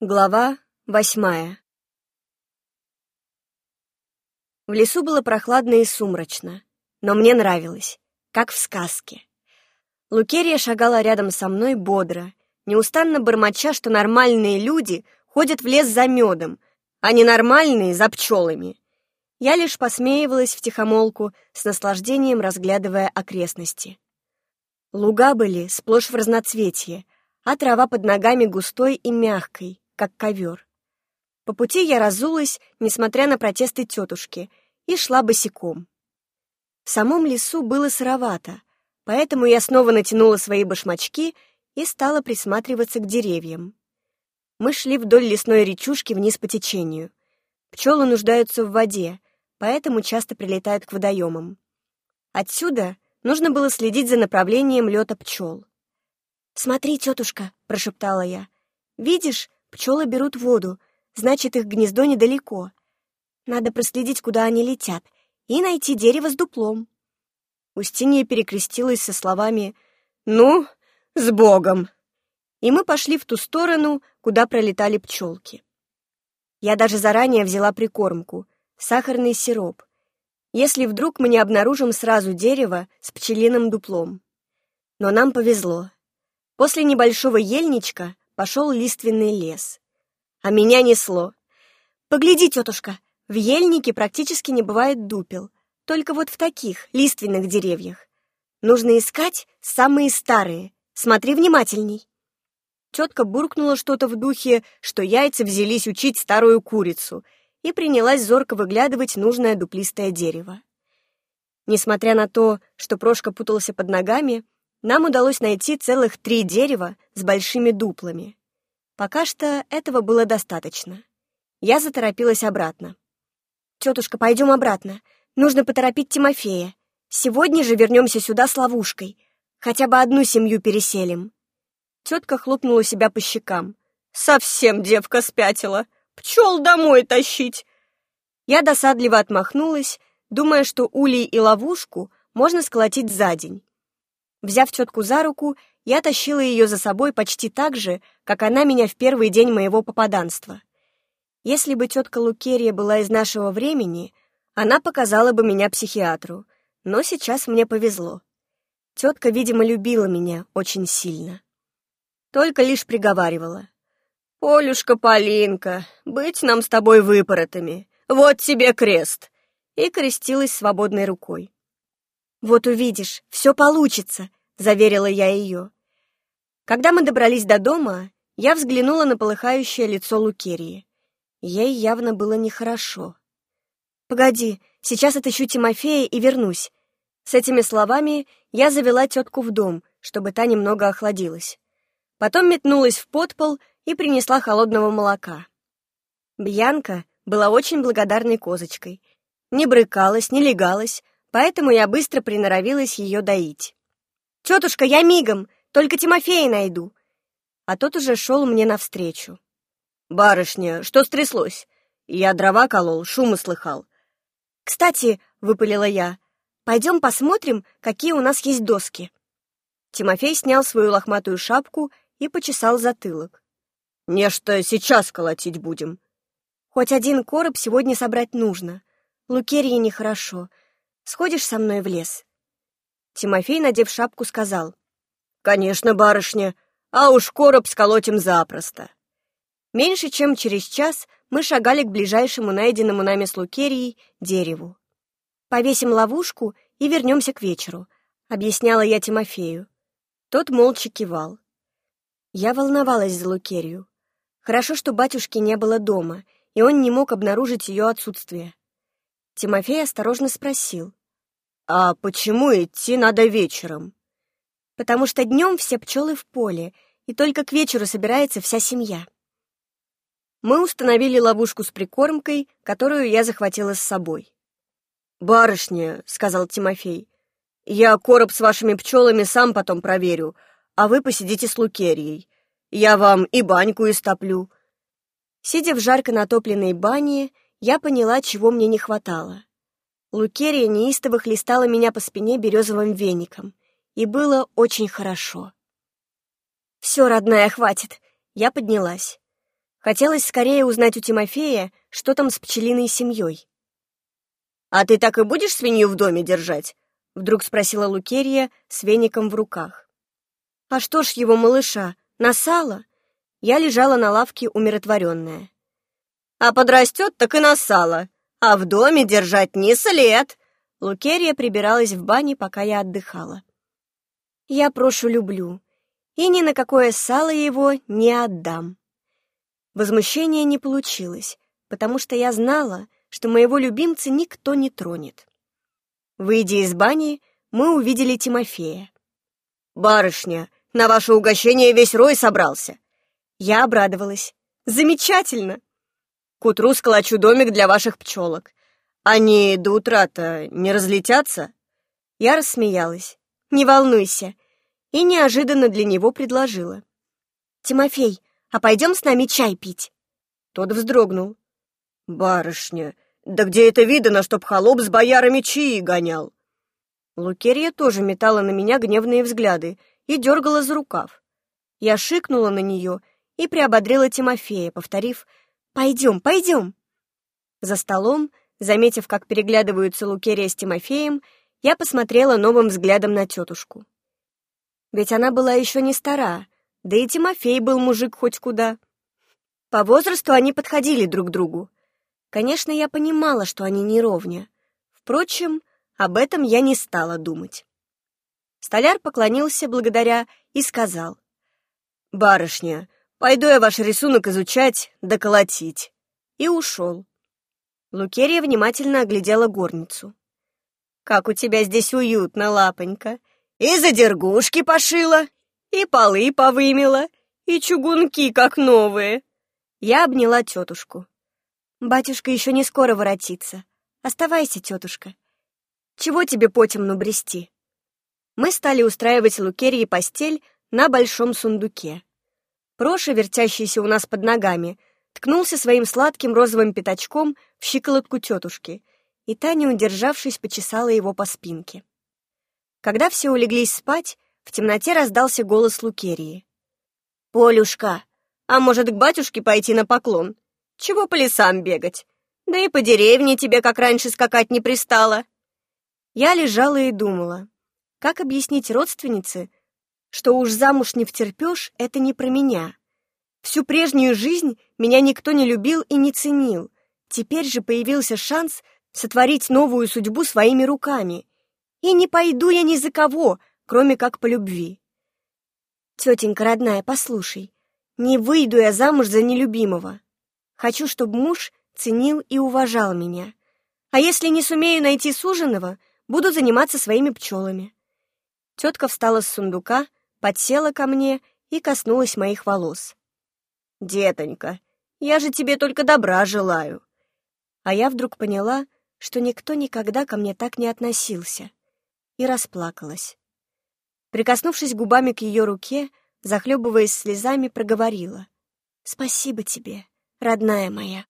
Глава восьмая В лесу было прохладно и сумрачно, но мне нравилось, как в сказке. Лукерия шагала рядом со мной бодро, неустанно бормоча, что нормальные люди ходят в лес за медом, а ненормальные — за пчелами. Я лишь посмеивалась втихомолку, с наслаждением разглядывая окрестности. Луга были сплошь в разноцветье, а трава под ногами густой и мягкой, как ковер. По пути я разулась, несмотря на протесты тетушки, и шла босиком. В самом лесу было сыровато, поэтому я снова натянула свои башмачки и стала присматриваться к деревьям. Мы шли вдоль лесной речушки вниз по течению. Пчелы нуждаются в воде, поэтому часто прилетают к водоемам. Отсюда нужно было следить за направлением лета пчел. «Смотри, тетушка», — прошептала я, — «видишь, Пчелы берут воду, значит, их гнездо недалеко. Надо проследить, куда они летят, и найти дерево с дуплом. Устинья перекрестилась со словами «Ну, с Богом!» И мы пошли в ту сторону, куда пролетали пчелки. Я даже заранее взяла прикормку — сахарный сироп, если вдруг мы не обнаружим сразу дерево с пчелиным дуплом. Но нам повезло. После небольшого ельничка пошел лиственный лес. А меня несло. «Погляди, тетушка, в ельнике практически не бывает дупел, только вот в таких лиственных деревьях. Нужно искать самые старые. Смотри внимательней». Тетка буркнула что-то в духе, что яйца взялись учить старую курицу, и принялась зорко выглядывать нужное дуплистое дерево. Несмотря на то, что Прошка путался под ногами, нам удалось найти целых три дерева с большими дуплами. Пока что этого было достаточно. Я заторопилась обратно. «Тетушка, пойдем обратно. Нужно поторопить Тимофея. Сегодня же вернемся сюда с ловушкой. Хотя бы одну семью переселим». Тетка хлопнула себя по щекам. «Совсем девка спятила. Пчел домой тащить!» Я досадливо отмахнулась, думая, что улей и ловушку можно сколотить за день. Взяв тетку за руку, я тащила ее за собой почти так же, как она меня в первый день моего попаданства. Если бы тетка Лукерия была из нашего времени, она показала бы меня психиатру, но сейчас мне повезло. Тетка, видимо, любила меня очень сильно. Только лишь приговаривала. «Полюшка, Полинка, быть нам с тобой выпоротыми. Вот тебе крест!» И крестилась свободной рукой. «Вот увидишь, все получится», — заверила я ее. Когда мы добрались до дома, я взглянула на полыхающее лицо Лукерии. Ей явно было нехорошо. «Погоди, сейчас отыщу Тимофея и вернусь». С этими словами я завела тетку в дом, чтобы та немного охладилась. Потом метнулась в подпол и принесла холодного молока. Бьянка была очень благодарной козочкой. Не брыкалась, не легалась, поэтому я быстро приноровилась ее доить. «Тетушка, я мигом, только Тимофея найду!» А тот уже шел мне навстречу. «Барышня, что стряслось? Я дрова колол, шумы слыхал». «Кстати», — выпалила я, — «пойдем посмотрим, какие у нас есть доски». Тимофей снял свою лохматую шапку и почесал затылок. «Нечто сейчас колотить будем». «Хоть один короб сегодня собрать нужно. Лукерье нехорошо. Сходишь со мной в лес?» Тимофей, надев шапку, сказал. «Конечно, барышня, а уж короб сколотим запросто». Меньше чем через час мы шагали к ближайшему найденному нами с Лукерией дереву. «Повесим ловушку и вернемся к вечеру», — объясняла я Тимофею. Тот молча кивал. Я волновалась за Лукерию. Хорошо, что батюшки не было дома, и он не мог обнаружить ее отсутствие. Тимофей осторожно спросил. «А почему идти надо вечером?» «Потому что днем все пчелы в поле, и только к вечеру собирается вся семья». Мы установили ловушку с прикормкой, которую я захватила с собой. «Барышня», — сказал Тимофей, — «я короб с вашими пчелами сам потом проверю, а вы посидите с Лукерией. Я вам и баньку истоплю». Сидя в жарко натопленной бане, я поняла, чего мне не хватало. Лукерия неистово хлестала меня по спине березовым веником, и было очень хорошо. «Все, родная, хватит!» Я поднялась. Хотелось скорее узнать у Тимофея, что там с пчелиной семьей. «А ты так и будешь свинью в доме держать?» — вдруг спросила Лукерия с веником в руках. «А что ж его малыша, на сало?» Я лежала на лавке умиротворенная. «А подрастет, так и на сало. А в доме держать не след!» Лукерия прибиралась в бане, пока я отдыхала. «Я Прошу люблю, и ни на какое сало его не отдам». Возмущения не получилось, потому что я знала, что моего любимца никто не тронет. Выйдя из бани, мы увидели Тимофея. «Барышня, на ваше угощение весь рой собрался!» Я обрадовалась. «Замечательно!» «К утру сколочу домик для ваших пчелок. Они до утра-то не разлетятся?» Я рассмеялась. «Не волнуйся!» И неожиданно для него предложила. «Тимофей, а пойдем с нами чай пить?» Тот вздрогнул. «Барышня, да где это видано, чтоб холоп с боярами чаи гонял?» Лукерья тоже метала на меня гневные взгляды и дергала за рукав. Я шикнула на нее и приободрила Тимофея, повторив «Пойдем, пойдем!». За столом, заметив, как переглядываются Лукерия с Тимофеем, я посмотрела новым взглядом на тетушку. Ведь она была еще не стара, да и Тимофей был мужик хоть куда. По возрасту они подходили друг другу. Конечно, я понимала, что они не ровня. Впрочем, об этом я не стала думать. Столяр поклонился благодаря и сказал. «Барышня, пойду я ваш рисунок изучать да колотить». И ушел. Лукерия внимательно оглядела горницу. «Как у тебя здесь уютно, лапонька! И задергушки пошила, и полы повымела, и чугунки как новые. Я обняла тетушку. Батюшка еще не скоро воротится. Оставайся, тетушка. Чего тебе потемну брести? Мы стали устраивать Лукерии постель на большом сундуке. Проша, вертящийся у нас под ногами, ткнулся своим сладким розовым пятачком в щиколотку тетушки, и та, не удержавшись, почесала его по спинке. Когда все улеглись спать, в темноте раздался голос Лукерии. «Полюшка, а может, к батюшке пойти на поклон? Чего по лесам бегать? Да и по деревне тебе, как раньше, скакать не пристало». Я лежала и думала, как объяснить родственнице, что уж замуж не втерпешь, это не про меня. Всю прежнюю жизнь меня никто не любил и не ценил. Теперь же появился шанс сотворить новую судьбу своими руками. И не пойду я ни за кого, кроме как по любви. Тетенька родная, послушай, не выйду я замуж за нелюбимого. Хочу, чтобы муж ценил и уважал меня. А если не сумею найти суженого, буду заниматься своими пчелами. Тетка встала с сундука, подсела ко мне и коснулась моих волос. «Детонька, я же тебе только добра желаю». А я вдруг поняла, что никто никогда ко мне так не относился, и расплакалась. Прикоснувшись губами к ее руке, захлебываясь слезами, проговорила. «Спасибо тебе, родная моя».